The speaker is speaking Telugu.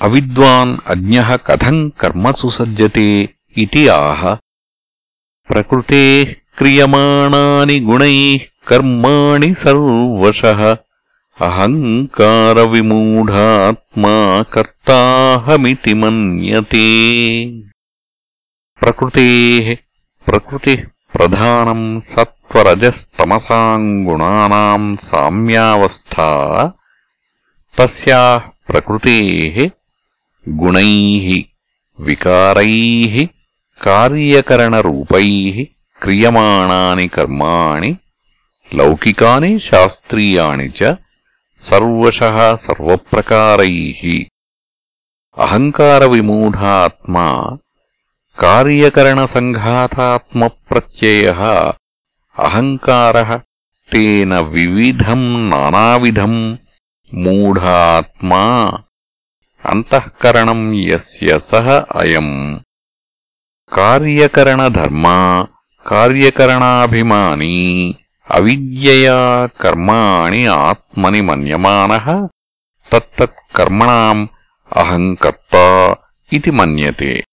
अविद्वान् कथं कर्म सुसजते इति आह। प्रकृतेः क्रियमाणानि गुणैः कर्माणि अहंकार विमूात्मा कर्ताहमिति मन्यते। प्रकृतेः प्रकृतिः प्रधानम् सत्त्वरजस्तमसाम् गुणानाम् साम्यावस्था। तस्याः प्रकृतेः గుణైः వికారైः కార్యకరణరూపైः క్రియమాణాని కర్మాణి లౌకికాని శాస్త్రీయాణి చ సర్వశః సర్వప్రకారైః. సంఘాతాత్మ కార్యకరణసంఘాతాత్మప్రత్యయः అహంకారः తేన వివిధం నానావిధం మూఢాత్మా అంతఃకరణం యస్య సహ అయం. కార్యకరణధర్మా కార్యకరణాభిమానీ అవిద్యయా కర్మాణి ఆత్మని మన్యమాన తత్తత్కర్మణం అహంకర్త ఇది మన్యతే.